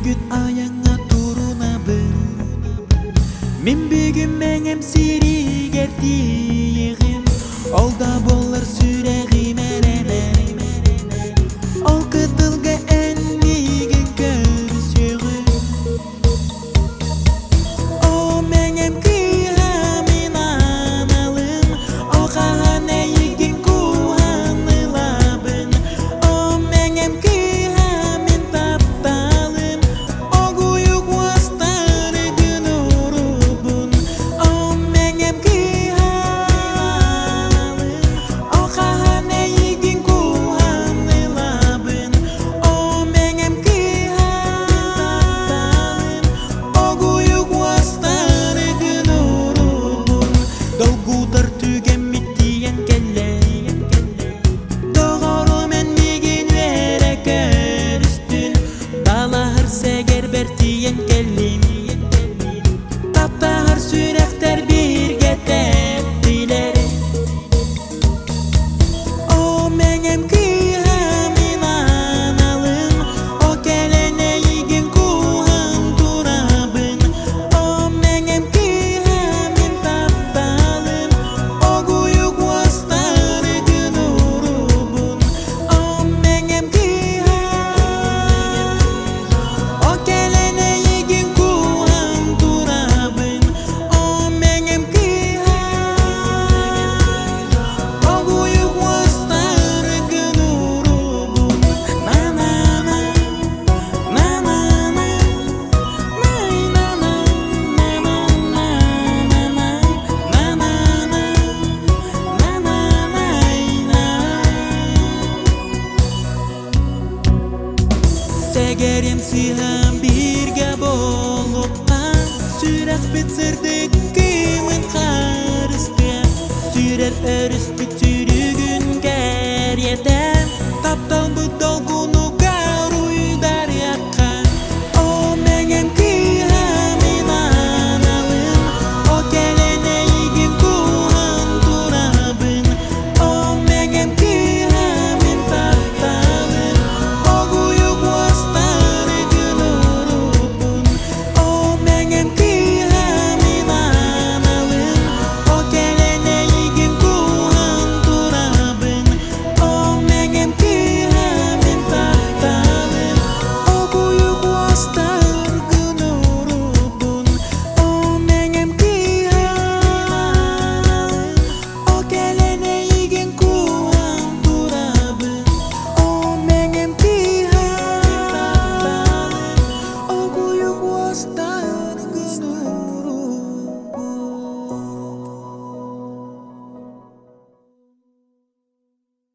бүгін аяңа тұруна бір мен бүгін мәңем сирегер тиегім алда That. тәгәрем сиһам бергә болып қан сүйрәк бетсердек кемін қарысты сүйрәр өрісті түрігін кәр етәр